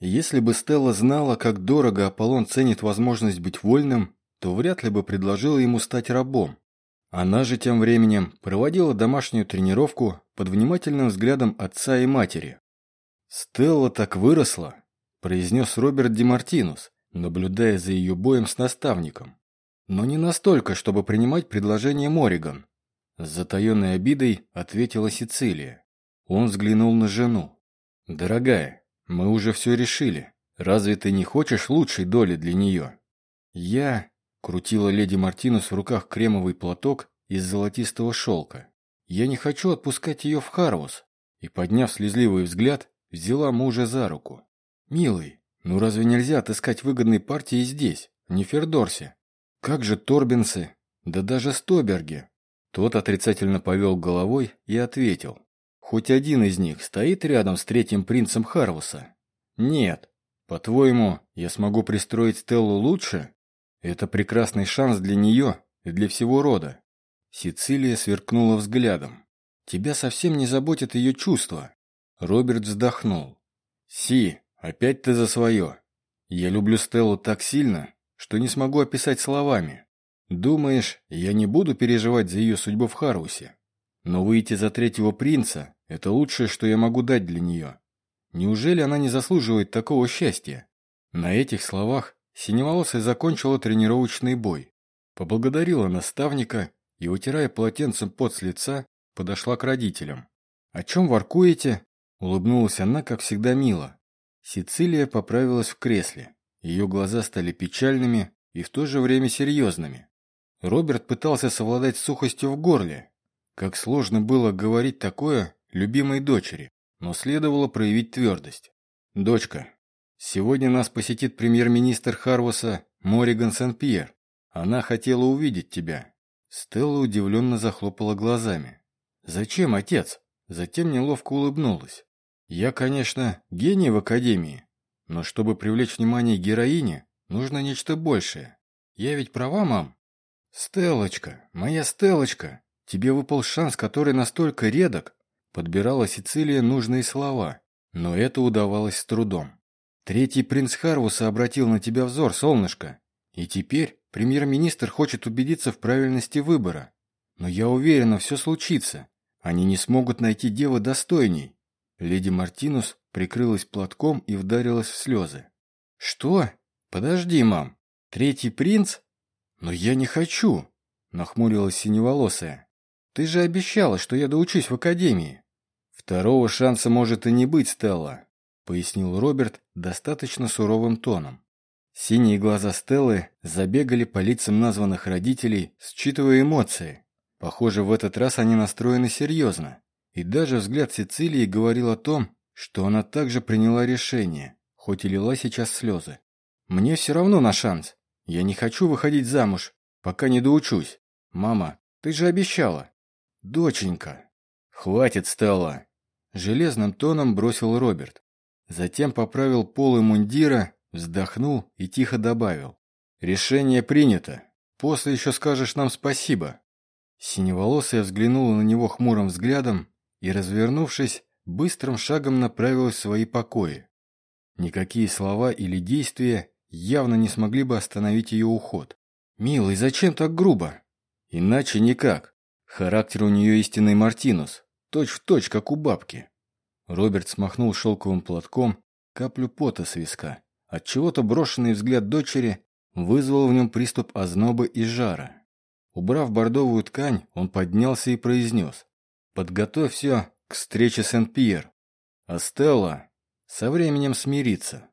Если бы Стелла знала, как дорого Аполлон ценит возможность быть вольным, то вряд ли бы предложила ему стать рабом. Она же тем временем проводила домашнюю тренировку под внимательным взглядом отца и матери. «Стелла так выросла», – произнес Роберт Демартинус, наблюдая за ее боем с наставником. «Но не настолько, чтобы принимать предложение Мориган», – с затаенной обидой ответила Сицилия. Он взглянул на жену. «Дорогая, мы уже все решили. Разве ты не хочешь лучшей доли для нее?» «Я...» — крутила леди Мартинус в руках кремовый платок из золотистого шелка. «Я не хочу отпускать ее в Харвус». И, подняв слезливый взгляд, взяла мужа за руку. «Милый, ну разве нельзя отыскать выгодные партии здесь, в Нефердорсе? Как же Торбинсы? Да даже Стоберги!» Тот отрицательно повел головой и ответил. Хоть один из них стоит рядом с третьим принцем Харвуса? Нет. По-твоему, я смогу пристроить Стеллу лучше? Это прекрасный шанс для нее и для всего рода. Сицилия сверкнула взглядом. Тебя совсем не заботят ее чувства. Роберт вздохнул. Си, опять ты за свое. Я люблю Стеллу так сильно, что не смогу описать словами. Думаешь, я не буду переживать за ее судьбу в Харусе? Но выйти за третьего принца – это лучшее, что я могу дать для нее. Неужели она не заслуживает такого счастья? На этих словах Синеволосая закончила тренировочный бой, поблагодарила наставника и, утирая полотенцем пот с лица, подошла к родителям. «О чем воркуете?» – улыбнулась она, как всегда, мило. Сицилия поправилась в кресле. Ее глаза стали печальными и в то же время серьезными. Роберт пытался совладать с сухостью в горле, как сложно было говорить такое любимой дочери, но следовало проявить твердость. «Дочка, сегодня нас посетит премьер-министр Харвуса Мориган Сен-Пьер. Она хотела увидеть тебя». Стелла удивленно захлопала глазами. «Зачем, отец?» Затем неловко улыбнулась. «Я, конечно, гений в Академии, но чтобы привлечь внимание героини, нужно нечто большее. Я ведь права, мам?» «Стеллочка, моя Стеллочка!» Тебе выпал шанс, который настолько редок, подбирала Сицилия нужные слова, но это удавалось с трудом. Третий принц Харвуса обратил на тебя взор, солнышко, и теперь премьер-министр хочет убедиться в правильности выбора. Но я уверена, все случится. Они не смогут найти девы достойней. Леди Мартинус прикрылась платком и вдарилась в слезы. «Что? Подожди, мам. Третий принц? Но я не хочу!» Нахмурилась синеволосая. Ты же обещала, что я доучусь в академии. Второго шанса может и не быть, Стелла, пояснил Роберт достаточно суровым тоном. Синие глаза Стеллы забегали по лицам названных родителей, считывая эмоции. Похоже, в этот раз они настроены серьезно. И даже взгляд Сицилии говорил о том, что она также приняла решение, хоть и лила сейчас слезы. «Мне все равно на шанс. Я не хочу выходить замуж, пока не доучусь. Мама, ты же обещала». «Доченька!» «Хватит, Стелла!» Железным тоном бросил Роберт. Затем поправил полы мундира, вздохнул и тихо добавил. «Решение принято. После еще скажешь нам спасибо». Синеволосая взглянула на него хмурым взглядом и, развернувшись, быстрым шагом направилась в свои покои. Никакие слова или действия явно не смогли бы остановить ее уход. «Милый, зачем так грубо?» «Иначе никак. Характер у нее истинный Мартинус, точь в точь, как у бабки. Роберт смахнул шелковым платком каплю пота с виска. От чего то брошенный взгляд дочери вызвал в нем приступ озноба и жара. Убрав бордовую ткань, он поднялся и произнес. «Подготовь все к встрече Сен-Пьер. А Стелла со временем смирится».